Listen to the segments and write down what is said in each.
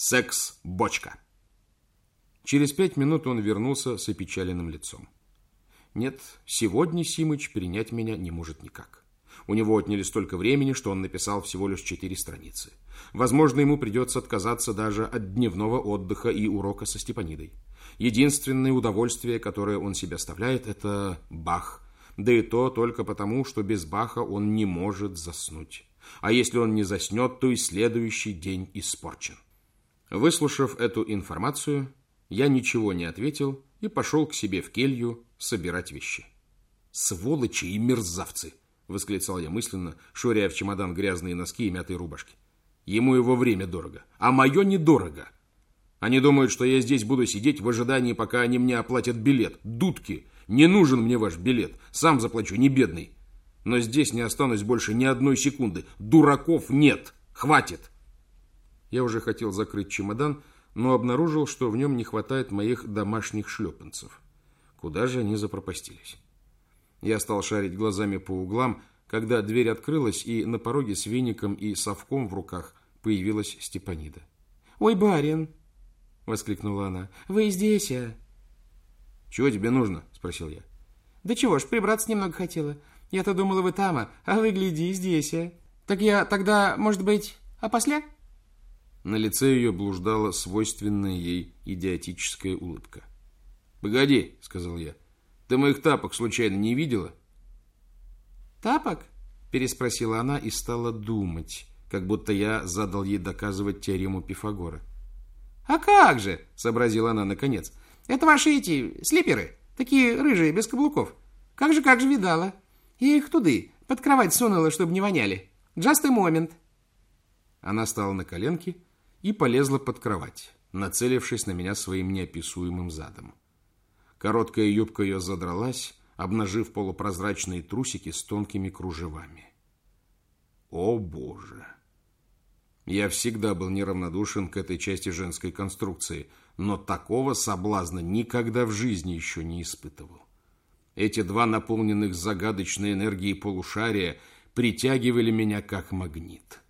Секс-бочка. Через пять минут он вернулся с опечаленным лицом. Нет, сегодня Симыч принять меня не может никак. У него отняли столько времени, что он написал всего лишь четыре страницы. Возможно, ему придется отказаться даже от дневного отдыха и урока со Степанидой. Единственное удовольствие, которое он себе оставляет, это Бах. Да и то только потому, что без Баха он не может заснуть. А если он не заснет, то и следующий день испорчен. Выслушав эту информацию, я ничего не ответил и пошел к себе в келью собирать вещи. «Сволочи и мерзавцы!» — восклицал я мысленно, швыряя в чемодан грязные носки и мятые рубашки. «Ему его время дорого, а мое недорого. Они думают, что я здесь буду сидеть в ожидании, пока они мне оплатят билет. Дудки! Не нужен мне ваш билет, сам заплачу, не бедный. Но здесь не останусь больше ни одной секунды. Дураков нет! Хватит!» Я уже хотел закрыть чемодан, но обнаружил, что в нем не хватает моих домашних шлепанцев. Куда же они запропастились? Я стал шарить глазами по углам, когда дверь открылась, и на пороге с веником и совком в руках появилась Степанида. «Ой, барин!» — воскликнула она. «Вы здесь, а?» «Чего тебе нужно?» — спросил я. «Да чего ж, прибраться немного хотела. Я-то думала, вы там, а, а вы, гляди, здесь, а. Так я тогда, может быть, опосля?» На лице ее блуждала свойственная ей идиотическая улыбка. «Погоди», — сказал я, — «ты моих тапок случайно не видела?» «Тапок?» — переспросила она и стала думать, как будто я задал ей доказывать теорему Пифагора. «А как же?» — сообразила она наконец. «Это ваши эти слиперы, такие рыжие, без каблуков. Как же, как же видала. Я их туды, под кровать сунула, чтобы не воняли. Just a moment». Она стала на коленки и полезла под кровать, нацелившись на меня своим неописуемым задом. Короткая юбка ее задралась, обнажив полупрозрачные трусики с тонкими кружевами. О, Боже! Я всегда был неравнодушен к этой части женской конструкции, но такого соблазна никогда в жизни еще не испытывал. Эти два наполненных загадочной энергией полушария притягивали меня как магнит.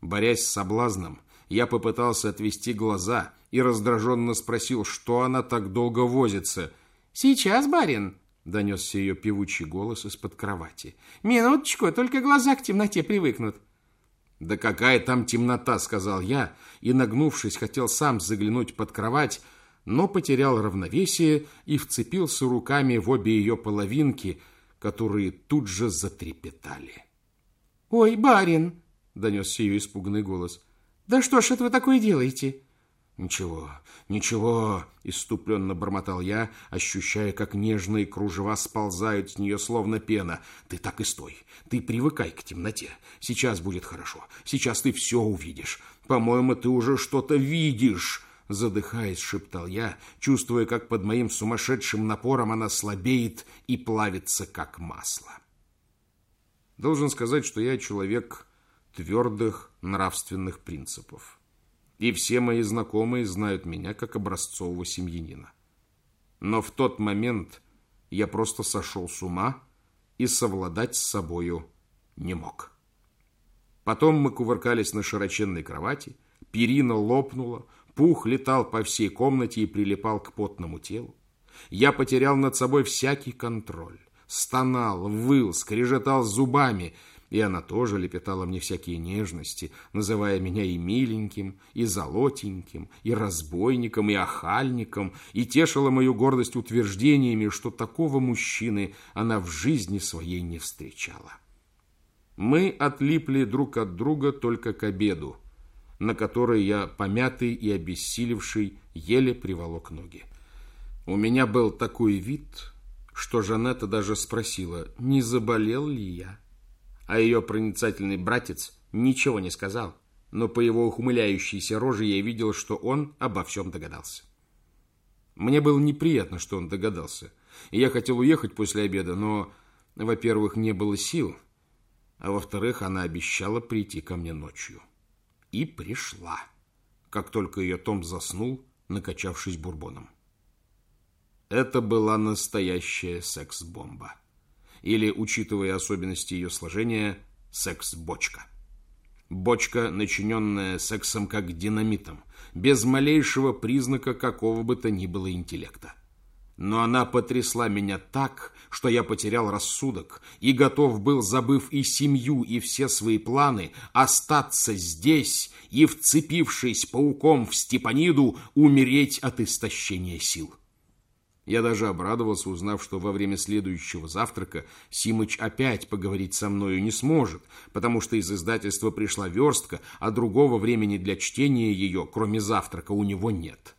Борясь с соблазном, я попытался отвести глаза и раздраженно спросил, что она так долго возится. «Сейчас, барин!» — донесся ее певучий голос из-под кровати. «Минуточку, только глаза к темноте привыкнут». «Да какая там темнота!» — сказал я, и, нагнувшись, хотел сам заглянуть под кровать, но потерял равновесие и вцепился руками в обе ее половинки, которые тут же затрепетали. «Ой, барин!» — донесся ее испуганный голос. Да что ж это вы такое делаете? Ничего, ничего, иступленно бормотал я, ощущая, как нежные кружева сползают с нее, словно пена. Ты так и стой, ты привыкай к темноте. Сейчас будет хорошо, сейчас ты все увидишь. По-моему, ты уже что-то видишь. Задыхаясь, шептал я, чувствуя, как под моим сумасшедшим напором она слабеет и плавится, как масло. Должен сказать, что я человек твердых нравственных принципов. И все мои знакомые знают меня как образцового семьянина. Но в тот момент я просто сошел с ума и совладать с собою не мог. Потом мы кувыркались на широченной кровати, перина лопнула, пух летал по всей комнате и прилипал к потному телу. Я потерял над собой всякий контроль, стонал, выл, скрежетал зубами – и она тоже лепетала мне всякие нежности, называя меня и миленьким, и золотеньким, и разбойником, и охальником, и тешила мою гордость утверждениями, что такого мужчины она в жизни своей не встречала. Мы отлипли друг от друга только к обеду, на который я, помятый и обессилевший, еле приволок ноги. У меня был такой вид, что Жанетта даже спросила, не заболел ли я а ее проницательный братец ничего не сказал, но по его ухмыляющейся роже я видел, что он обо всем догадался. Мне было неприятно, что он догадался, и я хотел уехать после обеда, но, во-первых, не было сил, а во-вторых, она обещала прийти ко мне ночью. И пришла, как только ее Том заснул, накачавшись бурбоном. Это была настоящая секс-бомба или, учитывая особенности ее сложения, секс-бочка. Бочка, начиненная сексом как динамитом, без малейшего признака какого бы то ни было интеллекта. Но она потрясла меня так, что я потерял рассудок и готов был, забыв и семью, и все свои планы, остаться здесь и, вцепившись пауком в Степаниду, умереть от истощения сил. Я даже обрадовался, узнав, что во время следующего завтрака Симыч опять поговорить со мною не сможет, потому что из издательства пришла верстка, а другого времени для чтения ее, кроме завтрака, у него нет.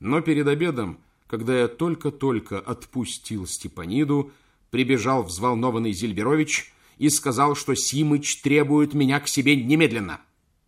Но перед обедом, когда я только-только отпустил Степаниду, прибежал взволнованный Зильберович и сказал, что Симыч требует меня к себе немедленно.